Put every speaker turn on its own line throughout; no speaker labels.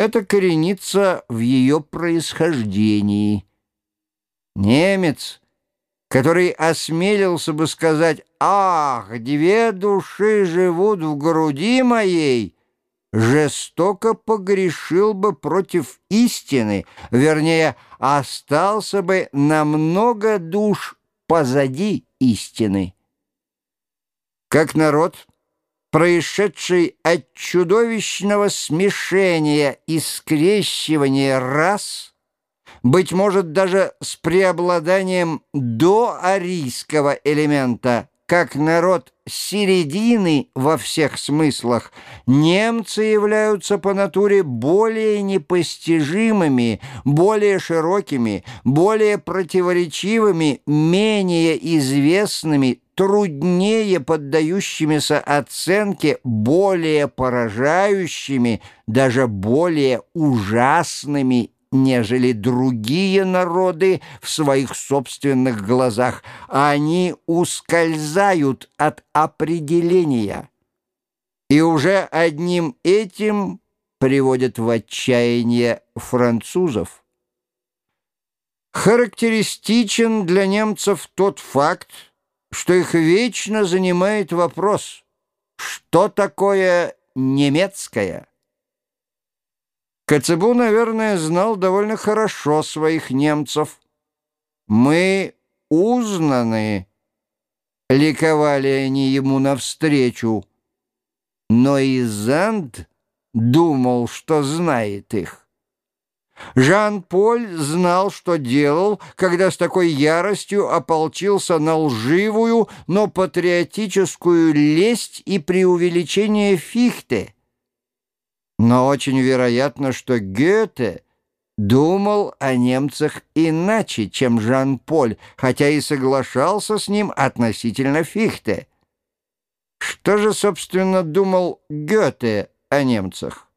Это коренится в ее происхождении. Немец, который осмелился бы сказать «Ах, две души живут в груди моей», жестоко погрешил бы против истины, вернее, остался бы на много душ позади истины. Как народ, происшедший от чудовищного смешения и скрещивания рас, быть может, даже с преобладанием доарийского элемента, как народ середины во всех смыслах, немцы являются по натуре более непостижимыми, более широкими, более противоречивыми, менее известными, труднее поддающимися оценке, более поражающими, даже более ужасными нежели другие народы в своих собственных глазах. Они ускользают от определения. И уже одним этим приводят в отчаяние французов. Характеристичен для немцев тот факт, что их вечно занимает вопрос, что такое немецкое? Коцебу, наверное, знал довольно хорошо своих немцев. «Мы узнаны», — ликовали они ему навстречу. Но Изанд думал, что знает их. Жан-Поль знал, что делал, когда с такой яростью ополчился на лживую, но патриотическую лесть и преувеличение Фихте — но очень вероятно, что Гёте думал о немцах иначе, чем Жан-Поль, хотя и соглашался с ним относительно Фихте. Что же, собственно, думал Гёте о немцах?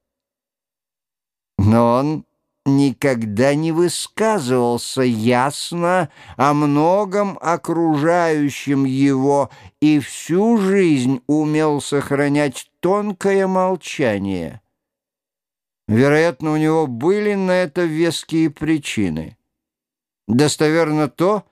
Но он никогда не высказывался ясно о многом окружающем его и всю жизнь умел сохранять тонкое молчание. Вероятно, у него были на это веские причины. Достоверно то,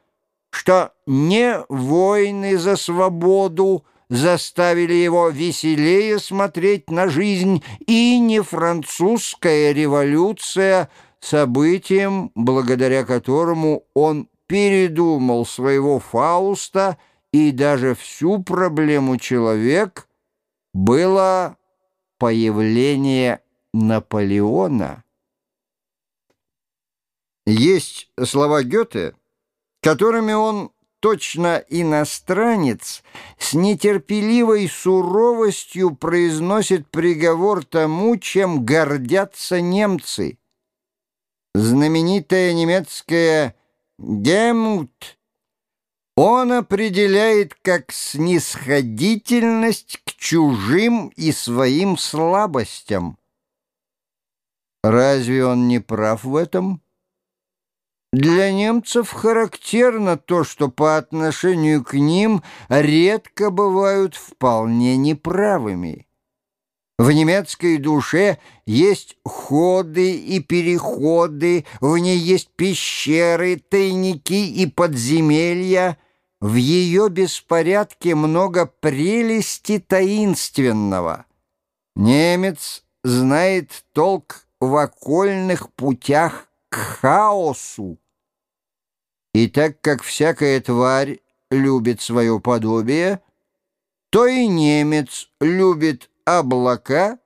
что не войны за свободу заставили его веселее смотреть на жизнь, и не французская революция, событием, благодаря которому он передумал своего Фауста и даже всю проблему человек, было появление Наполеона. Есть слова Гёте, которыми он, точно иностранец, с нетерпеливой суровостью произносит приговор тому, чем гордятся немцы. Знаменитая немецкая «Демут» он определяет как снисходительность к чужим и своим слабостям. Разве он не прав в этом? Для немцев характерно то, что по отношению к ним редко бывают вполне неправыми. В немецкой душе есть ходы и переходы, в ней есть пещеры, тайники и подземелья. В ее беспорядке много прелести таинственного. Немец знает толк в окольных путях к хаосу. И так как всякая тварь любит свое подобие, то и немец любит облака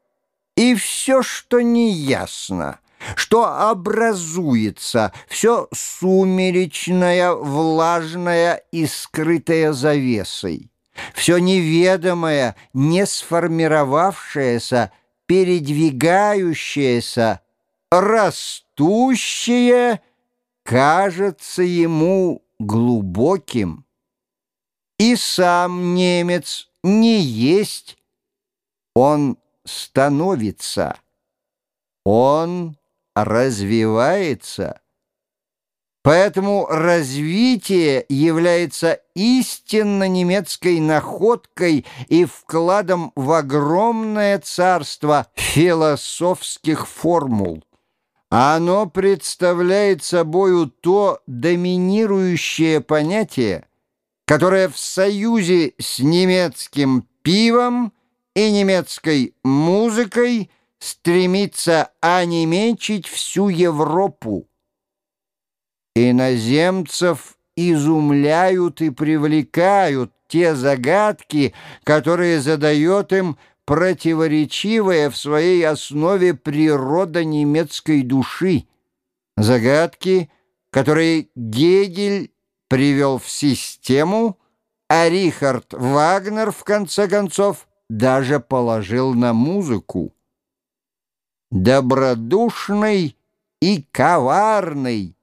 и все, что неясно, что образуется, все сумеречное, влажное и скрытое завесой, все неведомое, не сформировавшееся, передвигающееся, растущее кажется ему глубоким. И сам немец не есть, он становится, он развивается. Поэтому развитие является истинно немецкой находкой и вкладом в огромное царство философских формул. Оно представляет собою то доминирующее понятие, которое в союзе с немецким пивом и немецкой музыкой стремится онемечить всю Европу. Иноземцев изумляют и привлекают те загадки, которые задает им противоречивая в своей основе природа немецкой души. Загадки, которые Гегель привел в систему, а Рихард Вагнер, в конце концов, даже положил на музыку. Добродушный и коварный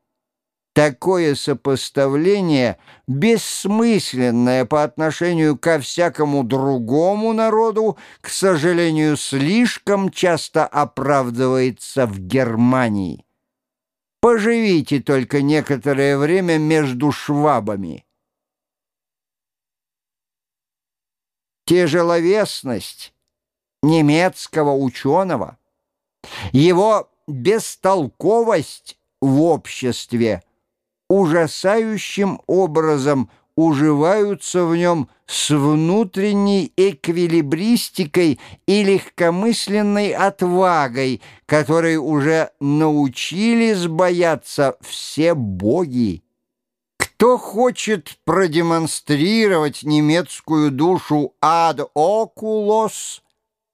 Такое сопоставление, бессмысленное по отношению ко всякому другому народу, к сожалению, слишком часто оправдывается в Германии. Поживите только некоторое время между швабами. Тяжеловесность немецкого ученого, его бестолковость в обществе – ужасающим образом уживаются в нем с внутренней эквилибристикой и легкомысленной отвагой, которой уже научились бояться все боги. Кто хочет продемонстрировать немецкую душу ad oculos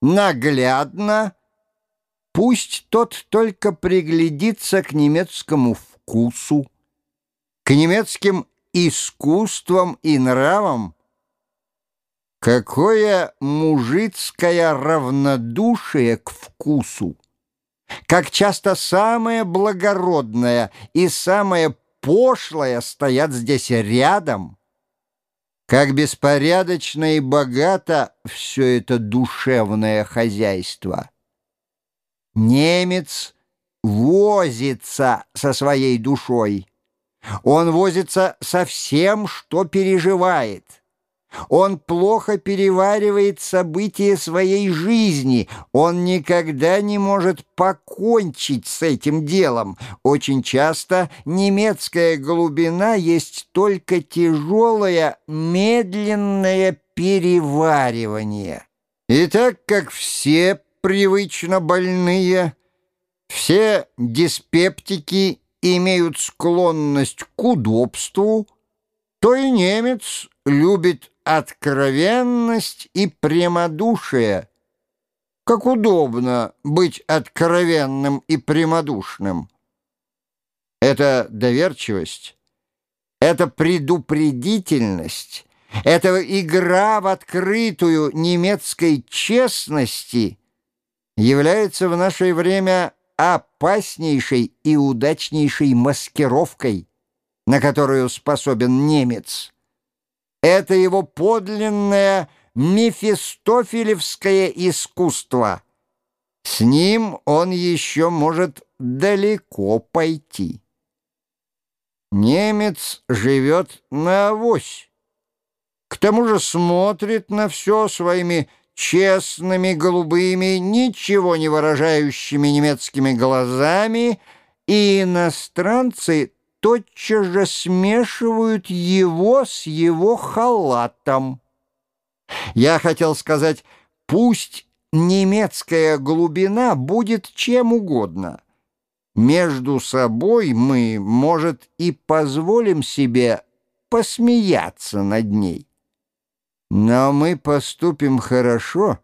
наглядно, пусть тот только приглядится к немецкому вкусу, к немецким искусствам и нравам? Какое мужицкое равнодушие к вкусу! Как часто самое благородное и самое пошлое стоят здесь рядом! Как беспорядочно и богато все это душевное хозяйство! Немец возится со своей душой, он возится со всем, что переживает. Он плохо переваривает события своей жизни. Он никогда не может покончить с этим делом. Очень часто немецкая глубина есть только тяжелое, медленное переваривание. И так как все привычно больные, все диспептики имеют склонность к удобству, то и немец любит откровенность и прямодушие. Как удобно быть откровенным и прямодушным. Это доверчивость, это предупредительность, это игра в открытую немецкой честности является в наше время опаснейшей и удачнейшей маскировкой, на которую способен немец. Это его подлинное мефистофелевское искусство. С ним он еще может далеко пойти. Немец живет на авось. К тому же смотрит на все своими честными, голубыми, ничего не выражающими немецкими глазами, и иностранцы тотчас же смешивают его с его халатом. Я хотел сказать, пусть немецкая глубина будет чем угодно. Между собой мы, может, и позволим себе посмеяться над ней. Но мы поступим хорошо,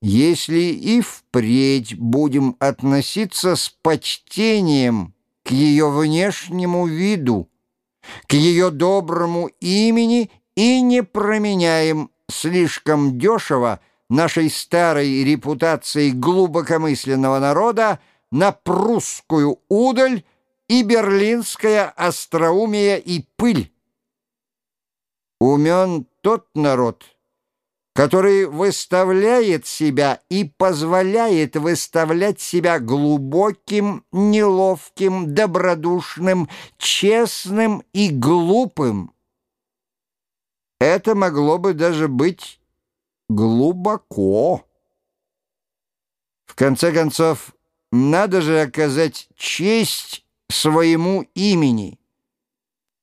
если и впредь будем относиться с почтением к ее внешнему виду, к ее доброму имени и не променяем слишком дешево нашей старой репутацией глубокомысленного народа на прусскую удаль и берлинское остроумие и пыль. Умен тот народ, который выставляет себя и позволяет выставлять себя глубоким, неловким, добродушным, честным и глупым. Это могло бы даже быть глубоко. В конце концов, надо же оказать честь своему имени.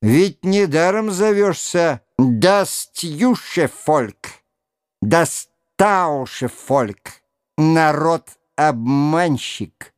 Ведь недаром зовешься «Дастюше фольк». Das Таушефольк, народ-обманщик.